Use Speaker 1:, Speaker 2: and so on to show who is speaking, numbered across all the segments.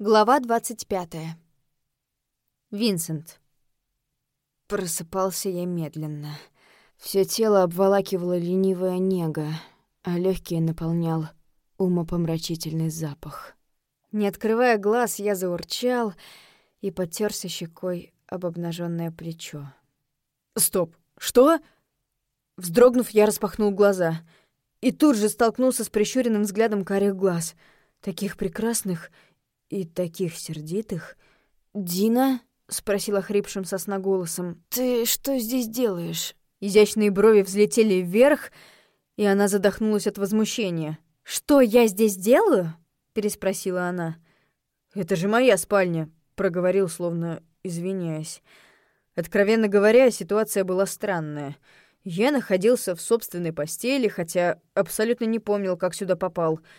Speaker 1: Глава 25.
Speaker 2: Винсент. Просыпался я медленно. Все тело обволакивало ленивая нега, а легкие наполнял умопомрачительный запах. Не открывая глаз, я заурчал и потерся щекой об обнаженное плечо.
Speaker 3: «Стоп! Что?» Вздрогнув, я распахнул глаза и тут же столкнулся с прищуренным взглядом карих глаз, таких прекрасных и таких сердитых.
Speaker 2: «Дина?» — спросила хрипшим голосом. «Ты что здесь делаешь?»
Speaker 3: Изящные брови взлетели вверх, и она задохнулась от возмущения.
Speaker 2: «Что я здесь делаю?» — переспросила она.
Speaker 3: «Это же моя спальня», — проговорил, словно извиняясь. Откровенно говоря, ситуация была странная. Я находился в собственной постели, хотя абсолютно не помнил, как сюда попал —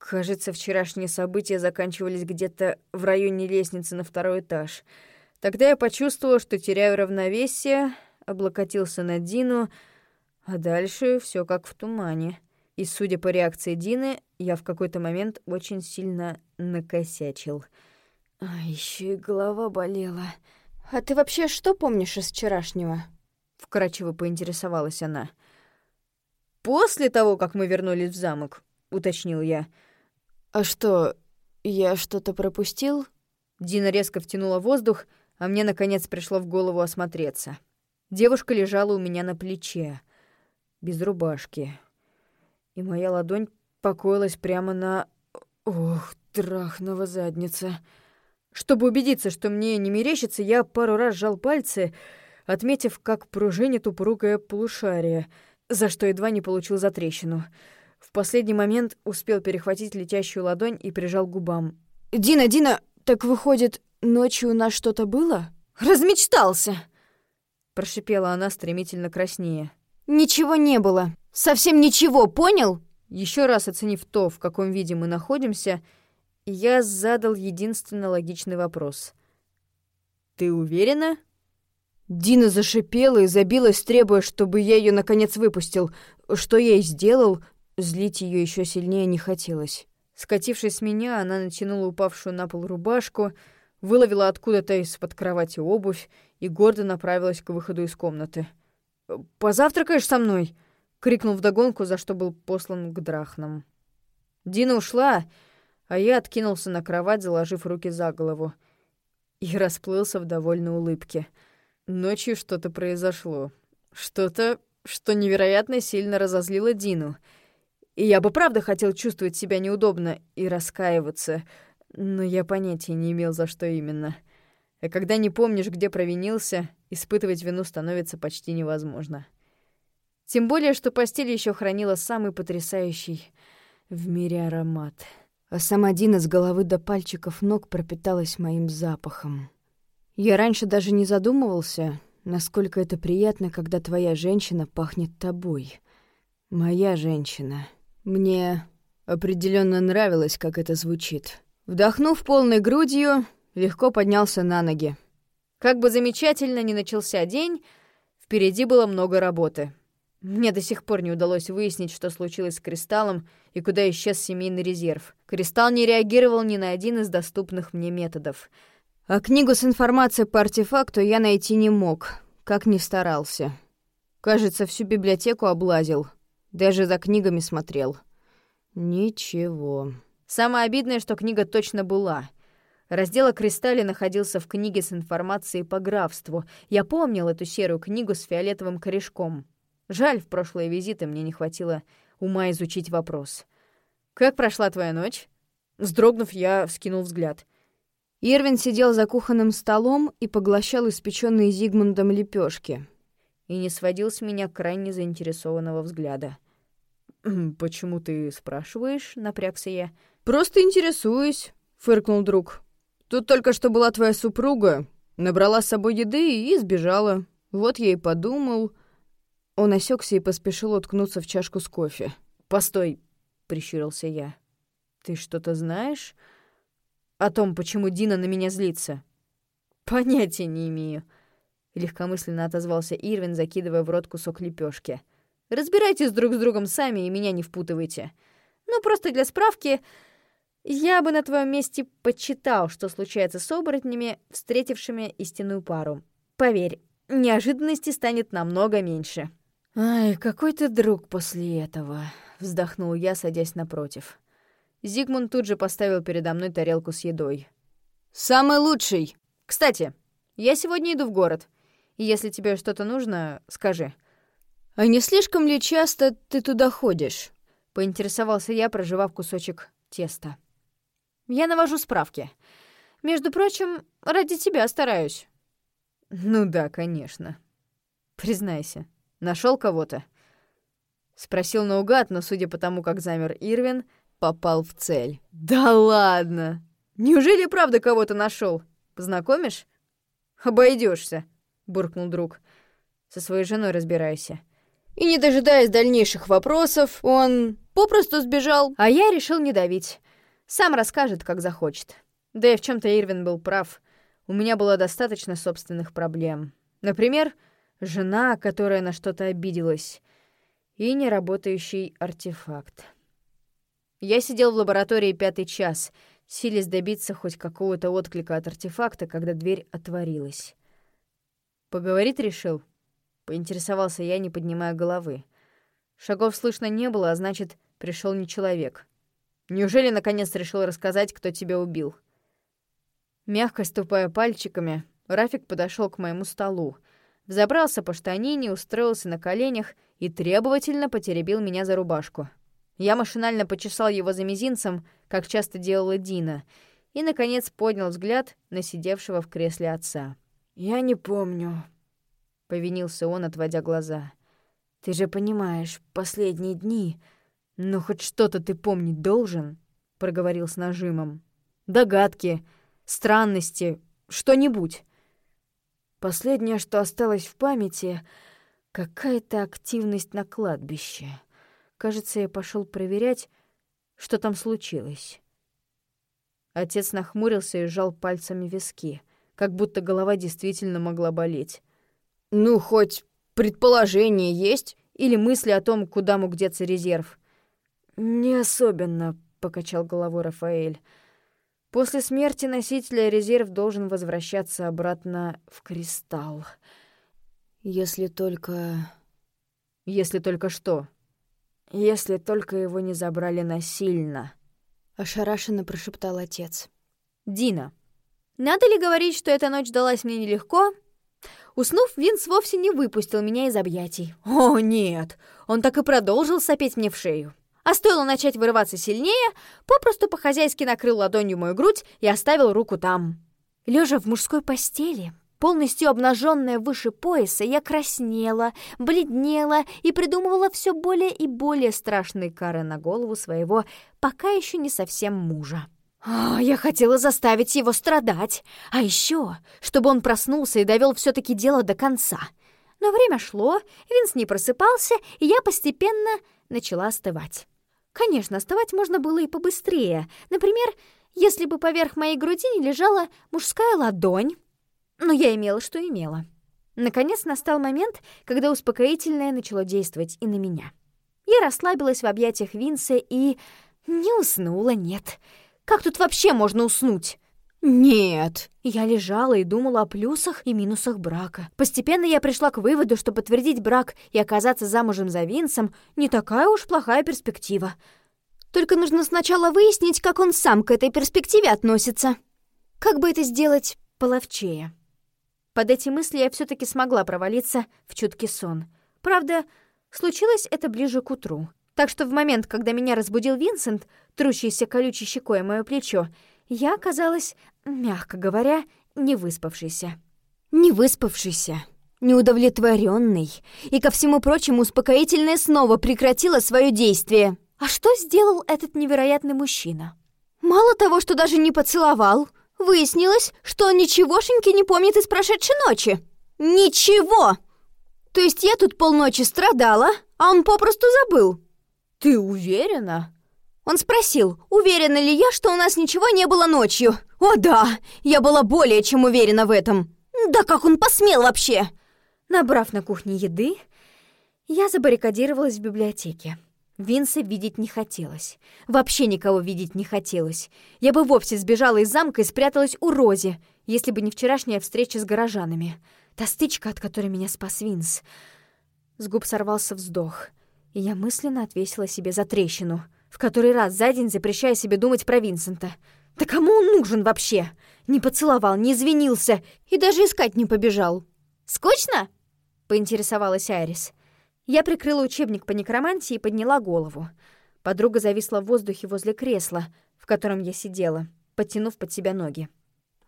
Speaker 3: Кажется, вчерашние события заканчивались где-то в районе лестницы на второй этаж. Тогда я почувствовал, что теряю равновесие, облокотился на Дину, а дальше все как в тумане. И, судя по реакции Дины, я в какой-то момент очень сильно накосячил.
Speaker 2: А еще и голова болела. «А ты вообще что помнишь из вчерашнего?»
Speaker 3: Вкратчиво поинтересовалась она. «После того, как мы вернулись в замок», — уточнил я, —
Speaker 2: «А что, я что-то пропустил?»
Speaker 3: Дина резко втянула воздух, а мне, наконец, пришло в голову осмотреться. Девушка лежала у меня на плече, без рубашки. И моя ладонь покоилась прямо на... Ох, трахного задница. Чтобы убедиться, что мне не мерещится, я пару раз сжал пальцы, отметив, как пружинит упругое полушарие, за что едва не получил затрещину. трещину. В последний момент успел перехватить летящую ладонь и прижал к губам.
Speaker 2: «Дина, Дина, так выходит, ночью у нас что-то было?»
Speaker 3: «Размечтался!» Прошипела она стремительно краснее.
Speaker 2: «Ничего не было. Совсем ничего, понял?»
Speaker 3: Еще раз оценив то, в каком виде мы находимся, я задал единственно логичный вопрос. «Ты уверена?»
Speaker 2: Дина зашипела и забилась, требуя, чтобы я ее наконец выпустил. Что я и сделал, Злить ее еще сильнее не хотелось.
Speaker 3: Скатившись с меня, она натянула упавшую на пол рубашку, выловила откуда-то из-под кровати обувь и гордо направилась к выходу из комнаты. «Позавтракаешь со мной?» — крикнул вдогонку, за что был послан к драхнам. Дина ушла, а я откинулся на кровать, заложив руки за голову, и расплылся в довольной улыбке. Ночью что-то произошло. Что-то, что невероятно сильно разозлило Дину — и я бы правда хотел чувствовать себя неудобно и раскаиваться, но я понятия не имел, за что именно. А когда не помнишь, где провинился, испытывать вину становится почти невозможно. Тем более, что постель еще хранила самый потрясающий в мире аромат.
Speaker 2: А сама Дина с головы до пальчиков ног пропиталась моим запахом. Я раньше даже не задумывался, насколько это приятно, когда твоя женщина пахнет тобой. Моя женщина — мне определенно нравилось, как это звучит. Вдохнув полной грудью, легко поднялся на ноги.
Speaker 3: Как бы замечательно ни начался день, впереди было много работы. Мне до сих пор не удалось выяснить, что случилось с Кристаллом и куда исчез семейный резерв. Кристалл не реагировал ни на один из доступных мне методов.
Speaker 2: А книгу с информацией по артефакту я найти не мог, как ни старался. Кажется, всю библиотеку облазил — даже за книгами смотрел. Ничего.
Speaker 3: Самое обидное, что книга точно была. Раздел о кристалле находился в книге с информацией по графству. Я помнил эту серую книгу с фиолетовым корешком. Жаль, в прошлые визиты мне не хватило ума изучить вопрос. «Как прошла твоя ночь?» Сдрогнув, я вскинул взгляд.
Speaker 2: Ирвин сидел за кухонным столом и поглощал испеченные Зигмундом лепешки
Speaker 3: и не сводил с меня крайне заинтересованного взгляда. «Почему ты спрашиваешь?» — напрягся я.
Speaker 2: «Просто интересуюсь», — фыркнул друг. «Тут только что была твоя супруга, набрала с собой еды и сбежала. Вот я и подумал...» Он осекся и поспешил уткнуться в чашку с кофе.
Speaker 3: «Постой!» — прищурился я. «Ты что-то знаешь о том, почему Дина на меня злится?» «Понятия не имею», — легкомысленно отозвался Ирвин, закидывая в рот кусок лепешки. «Разбирайтесь друг с другом сами и меня не впутывайте. Ну, просто для справки, Я бы на твоем месте почитал, что случается с оборотнями, встретившими истинную пару. Поверь, неожиданности станет намного меньше.
Speaker 2: «Ай, какой ты друг после этого», — вздохнул я, садясь напротив.
Speaker 3: Зигмунд тут же поставил передо мной тарелку с едой.
Speaker 2: «Самый лучший!»
Speaker 3: «Кстати, я сегодня иду в город. Если тебе что-то нужно, скажи».
Speaker 2: «А не слишком ли часто ты туда ходишь?»
Speaker 3: — поинтересовался я, проживав кусочек теста. «Я навожу справки. Между прочим, ради тебя стараюсь».
Speaker 2: «Ну да, конечно. Признайся, нашел кого-то?» Спросил наугад, но, судя по тому, как замер Ирвин, попал в цель.
Speaker 3: «Да ладно! Неужели правда кого-то нашел? Познакомишь?» Обойдешься, буркнул друг. «Со своей женой разбирайся».
Speaker 2: И, не дожидаясь дальнейших вопросов, он попросту сбежал.
Speaker 3: А я решил не давить. Сам расскажет, как захочет. Да и в чем то Ирвин был прав. У меня было достаточно собственных проблем. Например, жена, которая на что-то обиделась, и неработающий артефакт. Я сидел в лаборатории пятый час, силясь добиться хоть какого-то отклика от артефакта, когда дверь отворилась. «Поговорить решил?» — поинтересовался я, не поднимая головы. Шагов слышно не было, а значит, пришел не человек. Неужели наконец решил рассказать, кто тебя убил? Мягко ступая пальчиками, Рафик подошел к моему столу, взобрался по штанине, устроился на коленях и требовательно потеребил меня за рубашку. Я машинально почесал его за мизинцем, как часто делала Дина, и, наконец, поднял взгляд на сидевшего в кресле отца.
Speaker 2: «Я не помню», — повинился он, отводя глаза. «Ты же понимаешь, последние дни...» «Ну, хоть что-то ты помнить должен», — проговорил с нажимом.
Speaker 3: «Догадки, странности, что-нибудь».
Speaker 2: Последнее, что осталось в памяти, какая-то активность на кладбище. Кажется, я пошел проверять, что там случилось. Отец нахмурился и сжал пальцами виски, как будто голова действительно могла болеть.
Speaker 3: «Ну, хоть предположение есть? Или мысли о том, куда мог деться резерв?»
Speaker 2: «Не особенно», — покачал головой Рафаэль. «После смерти носителя резерв должен возвращаться обратно в кристалл. Если только...»
Speaker 3: «Если только что?»
Speaker 2: Если только его не забрали насильно, ошарашенно прошептал отец.
Speaker 3: Дина, надо ли говорить, что эта ночь далась мне нелегко? Уснув, Винс вовсе не выпустил меня из объятий. О, нет! Он так и продолжил сопеть мне в шею. А стоило начать вырываться сильнее, попросту по-хозяйски накрыл ладонью мою грудь и оставил руку там. Лежа в мужской постели, Полностью обнаженная выше пояса, я краснела, бледнела и придумывала все более и более страшные кары на голову своего пока еще не совсем мужа. А, я хотела заставить его страдать, а еще, чтобы он проснулся и довел все-таки дело до конца. Но время шло, Винс не просыпался, и я постепенно начала остывать. Конечно, остывать можно было и побыстрее. Например, если бы поверх моей груди не лежала мужская ладонь, но я имела, что имела. Наконец настал момент, когда успокоительное начало действовать и на меня. Я расслабилась в объятиях Винса и... Не уснула, нет. Как тут вообще можно уснуть?
Speaker 2: «Нет».
Speaker 3: Я лежала и думала о плюсах и минусах брака. Постепенно я пришла к выводу, что подтвердить брак и оказаться замужем за Винсом не такая уж плохая перспектива. Только нужно сначала выяснить, как он сам к этой перспективе относится. Как бы это сделать половчее? Под эти мысли я все таки смогла провалиться в чуткий сон. Правда, случилось это ближе к утру. Так что в момент, когда меня разбудил Винсент, трущийся колючей щекой мое плечо, я оказалась, мягко говоря, не выспавшейся. Не выспавшейся, неудовлетворенный, и, ко всему прочему, успокоительное снова прекратило свое действие. А что сделал этот невероятный мужчина? Мало того, что даже не поцеловал — Выяснилось, что он ничегошеньки не помнит из прошедшей ночи. Ничего! То есть я тут полночи страдала, а он попросту забыл.
Speaker 2: Ты уверена?
Speaker 3: Он спросил, уверена ли я, что у нас ничего не было ночью. О да, я была более чем уверена в этом. Да как он посмел вообще? Набрав на кухне еды, я забаррикадировалась в библиотеке. Винса видеть не хотелось. Вообще никого видеть не хотелось. Я бы вовсе сбежала из замка и спряталась у Рози, если бы не вчерашняя встреча с горожанами. Та стычка, от которой меня спас Винс. С губ сорвался вздох, и я мысленно отвесила себе за трещину, в который раз за день запрещая себе думать про Винсента. Да кому он нужен вообще? Не поцеловал, не извинился и даже искать не побежал. «Скучно?» — поинтересовалась Айрис. Я прикрыла учебник по некромантии и подняла голову. Подруга зависла в воздухе возле кресла, в котором я сидела, подтянув под себя ноги.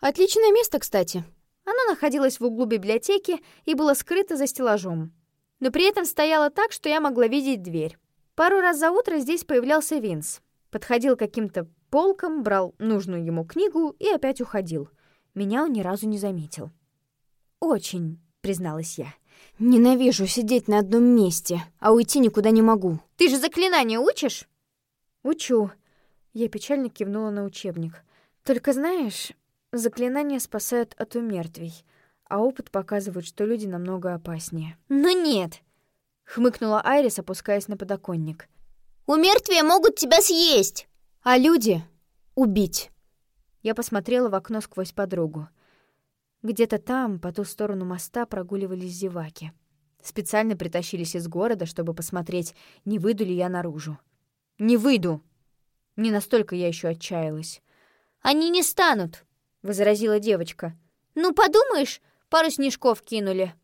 Speaker 2: «Отличное место, кстати».
Speaker 3: Оно находилось в углу библиотеки и было скрыто за стеллажом. Но при этом стояло так, что я могла видеть дверь. Пару раз за утро здесь появлялся Винс. Подходил каким-то полком, брал нужную ему книгу и опять уходил. Меня он ни разу не заметил. «Очень», — призналась я.
Speaker 2: Ненавижу сидеть на одном месте, а уйти никуда не могу.
Speaker 3: Ты же заклинания учишь? Учу. Я печально кивнула на учебник. Только знаешь, заклинания спасают от умертвий, а опыт показывает, что люди намного опаснее.
Speaker 2: Но нет,
Speaker 3: хмыкнула Айрис, опускаясь на подоконник.
Speaker 2: Умертвия могут тебя съесть, а люди — убить.
Speaker 3: Я посмотрела в окно сквозь подругу. Где-то там, по ту сторону моста, прогуливались зеваки. Специально притащились из города, чтобы посмотреть, не выйду ли я наружу. «Не выйду!» Не настолько я еще отчаялась.
Speaker 2: «Они не станут!» — возразила девочка. «Ну, подумаешь, пару снежков кинули!»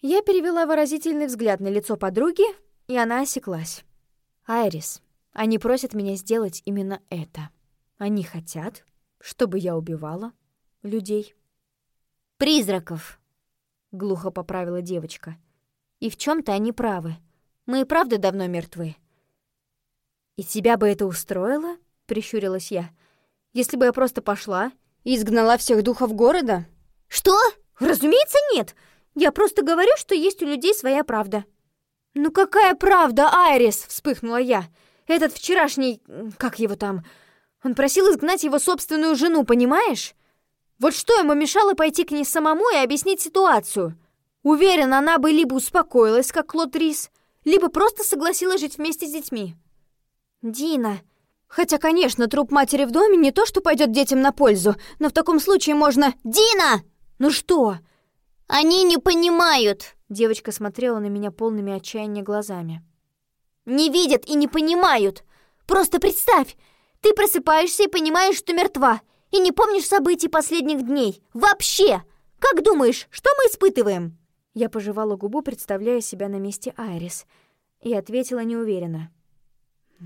Speaker 3: Я перевела выразительный взгляд на лицо подруги, и она осеклась. «Айрис, они просят меня сделать именно это. Они хотят, чтобы я убивала людей»
Speaker 2: призраков», — глухо поправила девочка. «И в чем то они правы. Мы и правда давно мертвы».
Speaker 3: «И тебя бы это устроило?» — прищурилась я. «Если бы я просто пошла и изгнала всех духов города?»
Speaker 2: «Что?»
Speaker 3: «Разумеется, нет. Я просто говорю, что есть у людей своя правда».
Speaker 2: «Ну какая правда, Айрис?»
Speaker 3: — вспыхнула я. «Этот вчерашний... как его там? Он просил изгнать его собственную жену, понимаешь? Вот что ему мешало пойти к ней самому и объяснить ситуацию? Уверена, она бы либо успокоилась, как Клод Рис, либо просто согласилась жить вместе с детьми.
Speaker 2: Дина.
Speaker 3: Хотя, конечно, труп матери в доме не то, что пойдет детям на пользу, но в таком случае можно...
Speaker 2: Дина!
Speaker 3: Ну что?
Speaker 2: Они не понимают.
Speaker 3: Девочка смотрела на меня полными отчаяния глазами.
Speaker 2: Не видят и не понимают. Просто представь, ты просыпаешься и понимаешь, что мертва, и не помнишь событий последних дней. Вообще! Как думаешь, что мы испытываем?»
Speaker 3: Я пожевала губу, представляя себя на месте Айрис, и ответила неуверенно.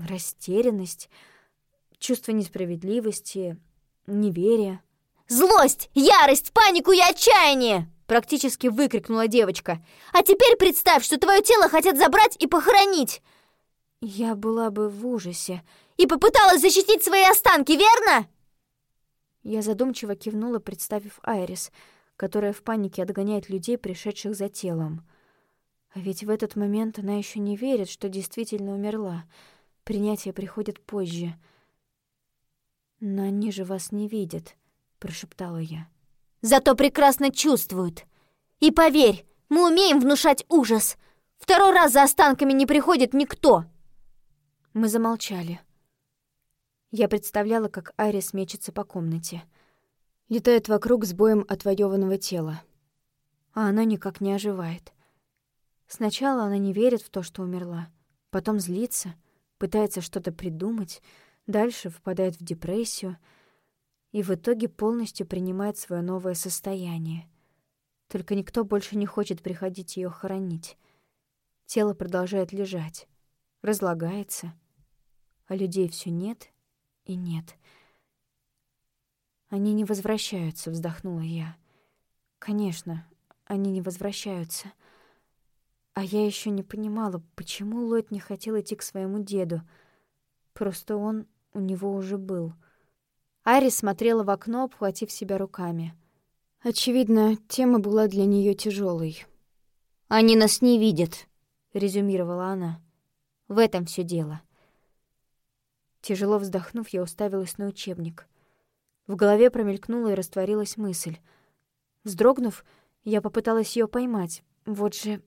Speaker 3: Растерянность, чувство несправедливости, неверие.
Speaker 2: «Злость, ярость, панику и отчаяние!» Практически выкрикнула девочка. «А теперь представь, что твое тело хотят забрать и похоронить!»
Speaker 3: Я была бы в ужасе.
Speaker 2: «И попыталась защитить свои останки, верно?»
Speaker 3: Я задумчиво кивнула, представив Айрис, которая в панике отгоняет людей, пришедших за телом. А ведь в этот момент она еще не верит, что действительно умерла. Принятие приходит позже. «Но они же вас не видят», — прошептала я.
Speaker 2: «Зато прекрасно чувствуют. И поверь, мы умеем внушать ужас. Второй раз за останками не приходит никто».
Speaker 3: Мы замолчали. Я представляла, как Айрис мечется по комнате. Летает вокруг с боем отвоеванного тела. А она никак не оживает. Сначала она не верит в то, что умерла. Потом злится, пытается что-то придумать. Дальше впадает в депрессию. И в итоге полностью принимает свое новое состояние. Только никто больше не хочет приходить ее хоронить. Тело продолжает лежать, разлагается, а людей все нет и нет. Они не возвращаются, вздохнула я. Конечно, они не возвращаются. А я еще не понимала, почему Ллойд не хотел идти к своему деду. Просто он у него уже был. Арис смотрела в окно, обхватив себя руками. Очевидно, тема была для нее тяжелой.
Speaker 2: «Они нас не видят», — резюмировала она. «В этом все дело.
Speaker 3: Тяжело вздохнув, я уставилась на учебник. В голове промелькнула и растворилась мысль. Вздрогнув, я попыталась ее поймать. Вот же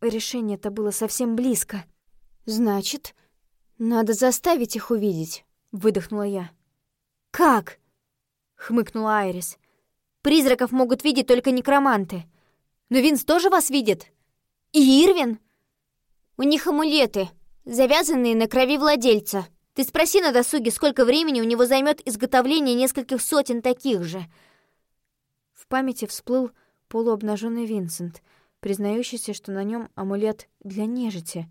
Speaker 3: решение-то было совсем близко.
Speaker 2: «Значит...» «Надо заставить их увидеть», — выдохнула я.
Speaker 1: «Как?» — хмыкнула Айрис. «Призраков могут видеть только некроманты. Но Винс тоже вас видит? И Ирвин?» «У них амулеты, завязанные на крови владельца. Ты спроси на досуге, сколько времени у него займет изготовление нескольких сотен таких же».
Speaker 3: В памяти всплыл полуобнаженный Винсент, признающийся, что на нем амулет для нежити,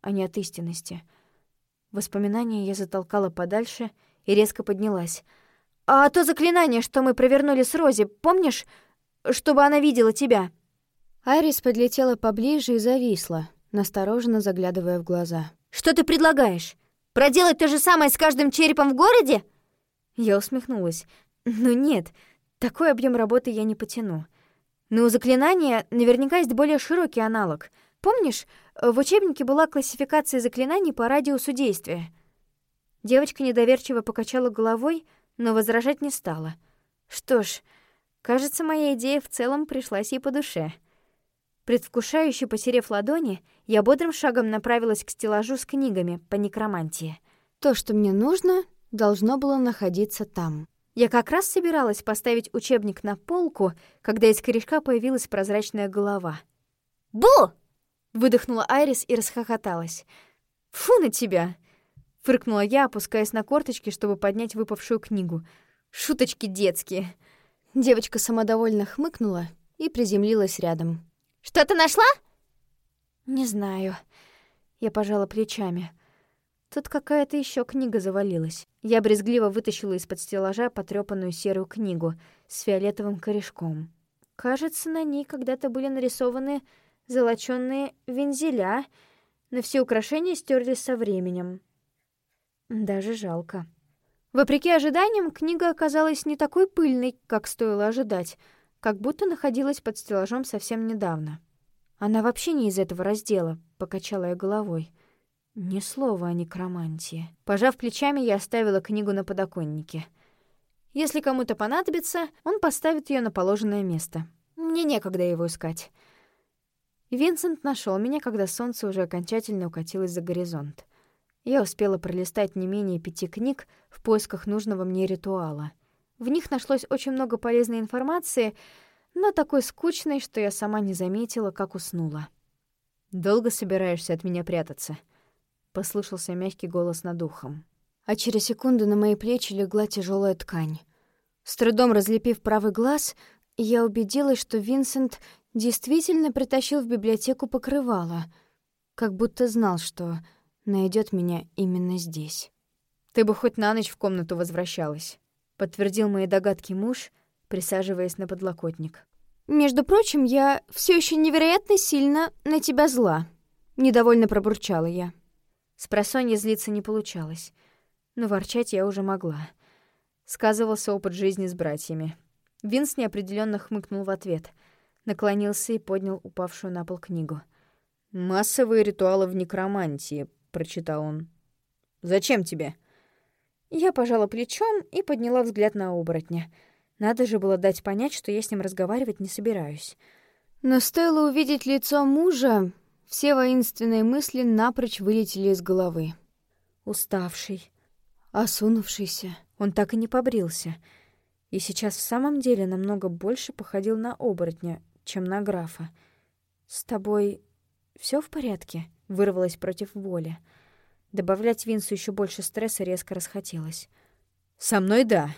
Speaker 3: а не от истинности. Воспоминания я затолкала подальше и резко поднялась. «А то заклинание, что мы провернули с Рози, помнишь, чтобы она видела тебя?»
Speaker 2: Айрис подлетела поближе и зависла, настороженно заглядывая в глаза.
Speaker 1: «Что ты предлагаешь? Проделать то же самое с каждым черепом в городе?»
Speaker 3: Я усмехнулась. «Ну нет, такой объем работы я не потяну. Но у заклинания наверняка есть более широкий аналог. Помнишь, в учебнике была классификация заклинаний по радиусу действия?» Девочка недоверчиво покачала головой, но возражать не стала. Что ж, кажется, моя идея в целом пришлась ей по душе. Предвкушающе потерев ладони, я бодрым шагом направилась к стеллажу с книгами по некромантии.
Speaker 2: То, что мне нужно, должно было находиться там.
Speaker 3: Я как раз собиралась поставить учебник на полку, когда из корешка появилась прозрачная голова.
Speaker 1: «Бу!»
Speaker 3: — выдохнула Айрис и расхохоталась. «Фу на тебя!» — фыркнула я, опускаясь на корточки, чтобы поднять выпавшую книгу. «Шуточки детские!»
Speaker 2: Девочка самодовольно хмыкнула и приземлилась рядом.
Speaker 1: «Что-то нашла?»
Speaker 3: «Не знаю». Я пожала плечами. Тут какая-то еще книга завалилась. Я брезгливо вытащила из-под стеллажа потрёпанную серую книгу с фиолетовым корешком. Кажется, на ней когда-то были нарисованы золочёные вензеля, но все украшения стерлись со временем. Даже жалко. Вопреки ожиданиям, книга оказалась не такой пыльной, как стоило ожидать, как будто находилась под стеллажом совсем недавно. Она вообще не из этого раздела, покачала я головой. Ни слова о некромантии. Пожав плечами, я оставила книгу на подоконнике. Если кому-то понадобится, он поставит ее на положенное место. Мне некогда его искать. Винсент нашел меня, когда солнце уже окончательно укатилось за горизонт. Я успела пролистать не менее пяти книг в поисках нужного мне ритуала. В них нашлось очень много полезной информации, но такой скучной, что я сама не заметила, как уснула. «Долго собираешься от меня прятаться?» послышался мягкий голос над ухом. А через секунду на мои плечи легла тяжелая ткань. С трудом разлепив правый глаз, я убедилась, что Винсент действительно притащил в библиотеку покрывало, как будто знал, что найдет меня именно здесь. «Ты бы хоть на ночь в комнату возвращалась», — подтвердил мои догадки муж, присаживаясь на подлокотник. «Между прочим, я все еще невероятно сильно на тебя зла», — недовольно пробурчала я. С просонья злиться не получалось, но ворчать я уже могла. Сказывался опыт жизни с братьями. Винс неопределенно хмыкнул в ответ, наклонился и поднял упавшую на пол книгу. «Массовые ритуалы в некромантии», — прочитал он. «Зачем тебе?» Я пожала плечом и подняла взгляд на оборотня. Надо же было дать понять, что я с ним разговаривать не собираюсь. Но стоило увидеть лицо мужа, все воинственные мысли напрочь вылетели из головы. Уставший, осунувшийся, он так и не побрился. И сейчас в самом деле намного больше походил на оборотня, чем на графа. «С тобой все в порядке?» — вырвалась против воли. Добавлять Винсу еще больше стресса резко расхотелось. «Со мной да!»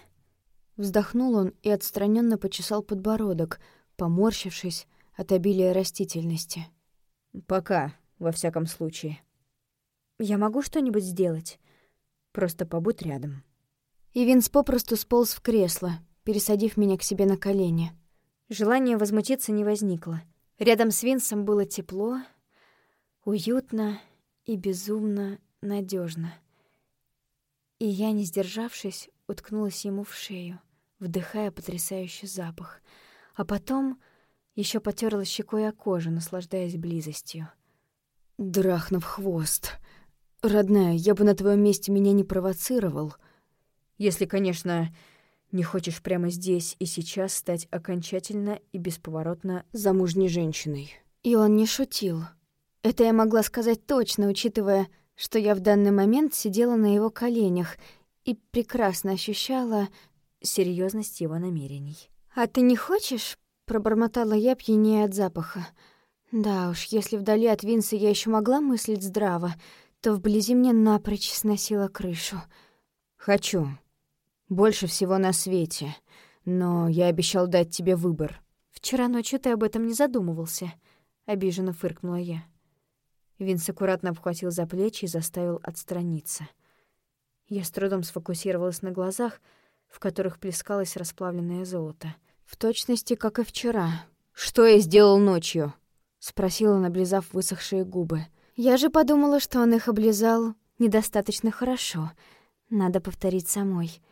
Speaker 3: Вздохнул он и отстраненно почесал подбородок, поморщившись от обилия растительности. Пока, во всяком случае. Я могу что-нибудь сделать? Просто побудь рядом. И Винс попросту сполз в кресло, пересадив меня к себе на колени. Желания возмутиться не возникло. Рядом с Винсом было тепло, уютно и безумно надежно. И я, не сдержавшись, уткнулась ему в шею, вдыхая потрясающий запах. А потом еще потерла щекой о кожу, наслаждаясь близостью. «Драхнув хвост. Родная, я бы на твоем месте меня не провоцировал. Если, конечно, не хочешь прямо здесь и сейчас стать окончательно и бесповоротно замужней женщиной». И он не шутил. Это я могла сказать точно, учитывая,
Speaker 4: что я в данный момент сидела на его коленях и прекрасно ощущала серьезность его намерений. «А ты не хочешь?» — пробормотала я, пьянее от запаха. Да уж, если вдали от Винса я еще могла мыслить здраво, то вблизи мне напрочь сносила крышу.
Speaker 2: «Хочу. Больше всего на свете. Но я обещал дать тебе выбор».
Speaker 3: «Вчера ночью ты об этом не задумывался», — обиженно фыркнула я. Винс аккуратно обхватил за плечи и заставил отстраниться. Я с трудом сфокусировалась на глазах, в которых плескалось расплавленное золото.
Speaker 4: В точности, как и вчера.
Speaker 2: «Что я сделал ночью?»
Speaker 4: — спросила, наблизав высохшие губы. Я же подумала, что он их облизал недостаточно хорошо. Надо повторить самой.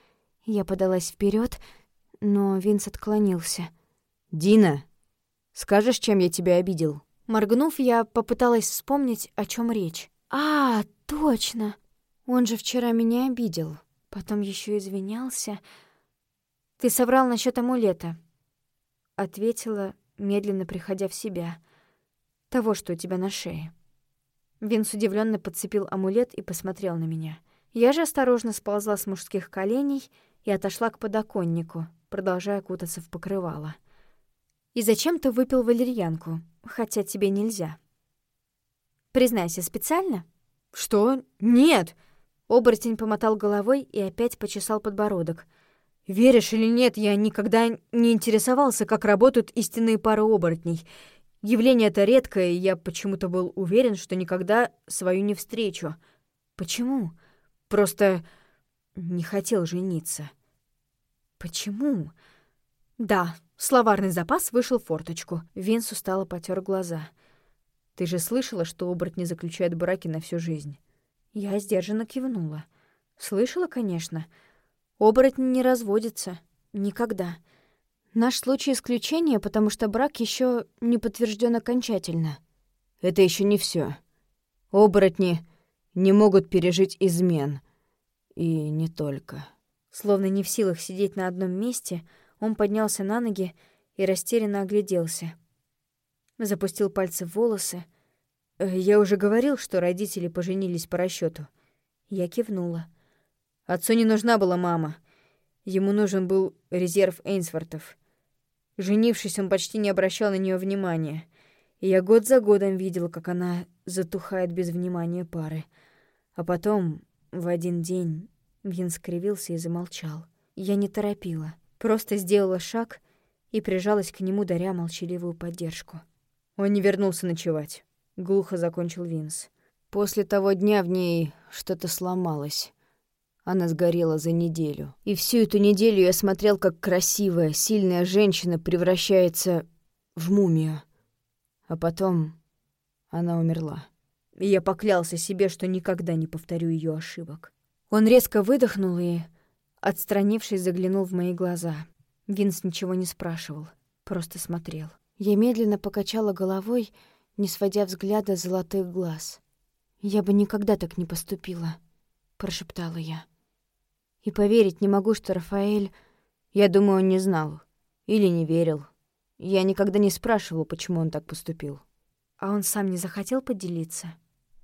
Speaker 4: Я подалась вперед, но Винс отклонился.
Speaker 2: «Дина, скажешь, чем я тебя обидел?»
Speaker 3: Моргнув, я попыталась вспомнить, о чем речь.
Speaker 4: «А, точно! Он же вчера меня обидел. Потом еще извинялся.
Speaker 3: Ты соврал насчет амулета», — ответила, медленно приходя в себя. «Того, что у тебя на шее». Винс удивленно подцепил амулет и посмотрел на меня. Я же осторожно сползла с мужских коленей и отошла к подоконнику, продолжая кутаться в покрывало. «И зачем ты выпил валерьянку, хотя тебе нельзя?» «Признайся, специально?»
Speaker 2: «Что? Нет!»
Speaker 3: Оборотень помотал головой и опять почесал подбородок.
Speaker 2: «Веришь или нет, я никогда не интересовался, как работают истинные пары оборотней. Явление это редкое, и я почему-то был уверен, что никогда свою не встречу. Почему? Просто не хотел жениться. Почему?
Speaker 3: Да, словарный запас вышел в форточку. Винс устало потер глаза.
Speaker 2: Ты же слышала, что оборотни заключают браки на всю жизнь?
Speaker 3: Я сдержанно кивнула. Слышала, конечно. Оборотни не разводятся. Никогда. Наш случай исключение, потому что брак еще не подтвержден окончательно.
Speaker 2: Это еще не все. Оборотни не могут пережить измен. И не только.
Speaker 3: Словно не в силах сидеть на одном месте, он поднялся на ноги и растерянно огляделся. Запустил пальцы в волосы.
Speaker 2: «Э, «Я уже говорил, что родители поженились по расчету.
Speaker 3: Я кивнула.
Speaker 2: Отцу не нужна была мама. Ему нужен был резерв Эйнсвортов. Женившись, он почти не обращал на нее внимания. И я год за годом видел, как она затухает без внимания пары. А потом, в один день, Вин скривился и замолчал.
Speaker 3: Я не торопила, просто сделала шаг и прижалась к нему, даря молчаливую поддержку.
Speaker 2: Он не вернулся ночевать. Глухо закончил Винс. После того дня в ней что-то сломалось. Она сгорела за неделю. И всю эту неделю я смотрел, как красивая, сильная женщина превращается в мумию. А потом она умерла. И я поклялся себе, что никогда не повторю ее ошибок.
Speaker 3: Он резко выдохнул и, отстранившись, заглянул в мои глаза. Винс ничего не спрашивал, просто смотрел. Я медленно покачала головой, не сводя взгляда золотых глаз. «Я бы никогда так не поступила», — прошептала я. И поверить не могу, что Рафаэль...
Speaker 2: Я думаю, он не знал. Или не верил. Я никогда не спрашивал, почему он так поступил.
Speaker 3: А он сам не захотел поделиться?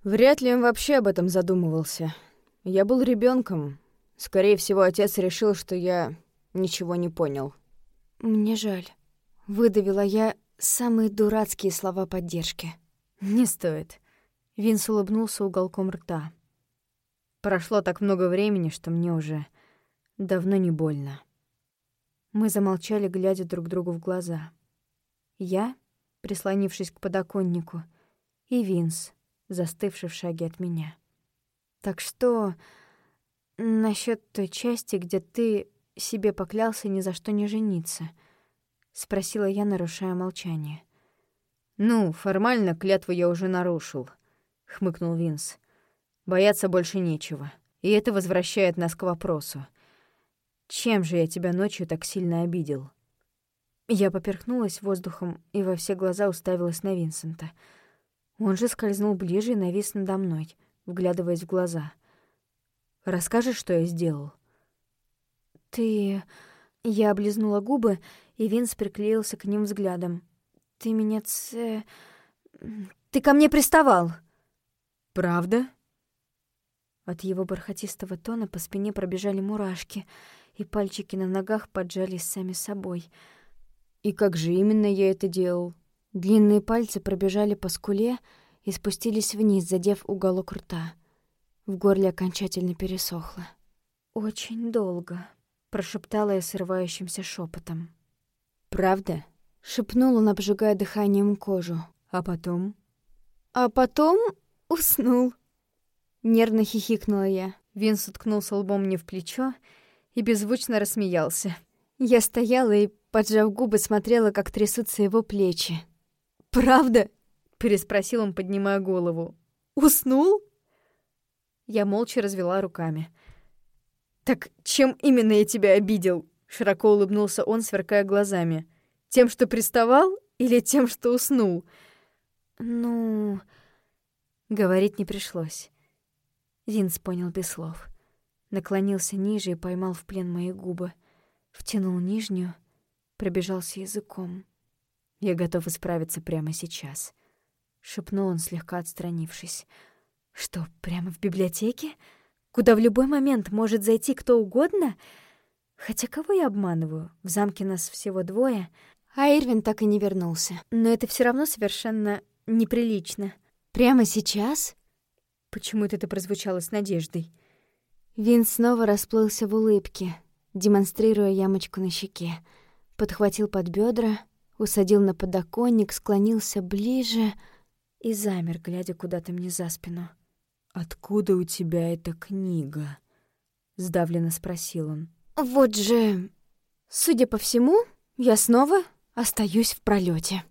Speaker 2: Вряд ли он вообще об этом задумывался. Я был ребенком. Скорее всего, отец решил, что я ничего не понял.
Speaker 3: Мне жаль. Выдавила я самые дурацкие слова поддержки.
Speaker 2: Не стоит. Винс улыбнулся уголком рта. Прошло так много времени, что мне уже давно не больно.
Speaker 3: Мы замолчали, глядя друг другу в глаза. Я, прислонившись к подоконнику, и Винс, застывший в шаге от меня. Так что насчет той части, где ты себе поклялся ни за что не жениться? Спросила я, нарушая молчание.
Speaker 2: «Ну, формально клятву я уже нарушил», — хмыкнул Винс. Бояться больше нечего. И это возвращает нас к вопросу. Чем же я тебя ночью так сильно обидел?
Speaker 3: Я поперхнулась воздухом и во все глаза уставилась на Винсента. Он же скользнул ближе и навис надо мной, вглядываясь в глаза. «Расскажешь, что я сделал?» «Ты...» Я облизнула губы, и Винс приклеился к ним взглядом. «Ты меня ц... Ты ко мне приставал!»
Speaker 2: «Правда?»
Speaker 3: От его бархатистого тона по спине пробежали мурашки, и пальчики на ногах поджались сами собой.
Speaker 2: И как же именно я это делал? Длинные пальцы пробежали по скуле и спустились вниз, задев уголок рта. В горле окончательно пересохло.
Speaker 3: «Очень долго», — прошептала я срывающимся шепотом.
Speaker 2: «Правда?» — шепнул он, обжигая дыханием кожу. «А потом?»
Speaker 3: «А потом уснул», — нервно хихикнула я.
Speaker 5: Винс уткнулся лбом мне в плечо и беззвучно рассмеялся.
Speaker 3: Я стояла и, поджав губы, смотрела, как трясутся его плечи. «Правда?» — переспросил он, поднимая голову. «Уснул?»
Speaker 5: Я молча развела руками. «Так чем именно я тебя обидел?» — широко улыбнулся он, сверкая глазами. «Тем, что приставал, или тем, что уснул?»
Speaker 3: «Ну...» Говорить не пришлось. Винс понял без слов. Наклонился ниже и поймал в плен мои губы. Втянул нижнюю, пробежался языком. «Я готов исправиться прямо сейчас», — шепнул он, слегка отстранившись. «Что, прямо в библиотеке? Куда в любой момент может зайти кто угодно? Хотя кого я обманываю? В замке нас всего двое, а Ирвин так и не вернулся. Но это все равно совершенно неприлично. Прямо сейчас?»
Speaker 5: Почему-то это прозвучало с надеждой.
Speaker 2: Вин снова расплылся в улыбке, демонстрируя ямочку на щеке. Подхватил под бедра, усадил на подоконник, склонился ближе и замер, глядя куда-то мне за спину. «Откуда у тебя эта книга?» — сдавленно спросил он.
Speaker 3: «Вот же... Судя по всему, я снова остаюсь в пролете.